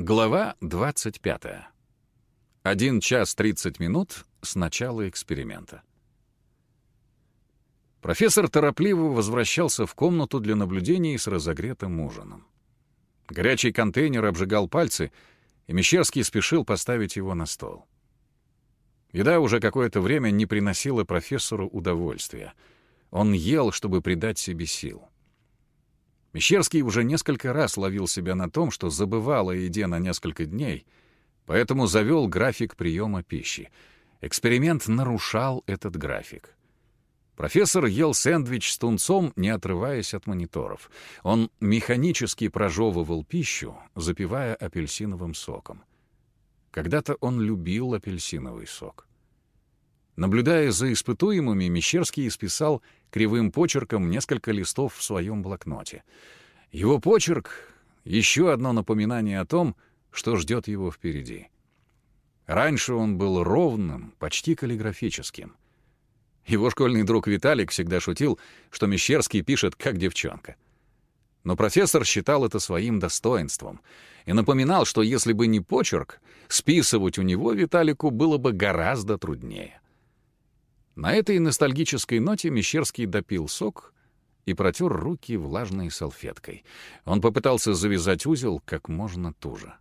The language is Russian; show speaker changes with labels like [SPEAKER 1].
[SPEAKER 1] Глава 25. Один час 30 минут с начала эксперимента. Профессор торопливо возвращался в комнату для наблюдений с разогретым ужином. Горячий контейнер обжигал пальцы, и Мещерский спешил поставить его на стол. Еда уже какое-то время не приносила профессору удовольствия. Он ел, чтобы придать себе сил. Мещерский уже несколько раз ловил себя на том, что забывал о еде на несколько дней, поэтому завел график приема пищи. Эксперимент нарушал этот график. Профессор ел сэндвич с тунцом, не отрываясь от мониторов. Он механически прожевывал пищу, запивая апельсиновым соком. Когда-то он любил апельсиновый сок. Наблюдая за испытуемыми, Мещерский исписал кривым почерком несколько листов в своем блокноте. Его почерк — еще одно напоминание о том, что ждет его впереди. Раньше он был ровным, почти каллиграфическим. Его школьный друг Виталик всегда шутил, что Мещерский пишет как девчонка. Но профессор считал это своим достоинством и напоминал, что если бы не почерк, списывать у него Виталику было бы гораздо труднее. На этой ностальгической ноте Мещерский допил сок и протер руки влажной салфеткой. Он попытался завязать узел как можно туже.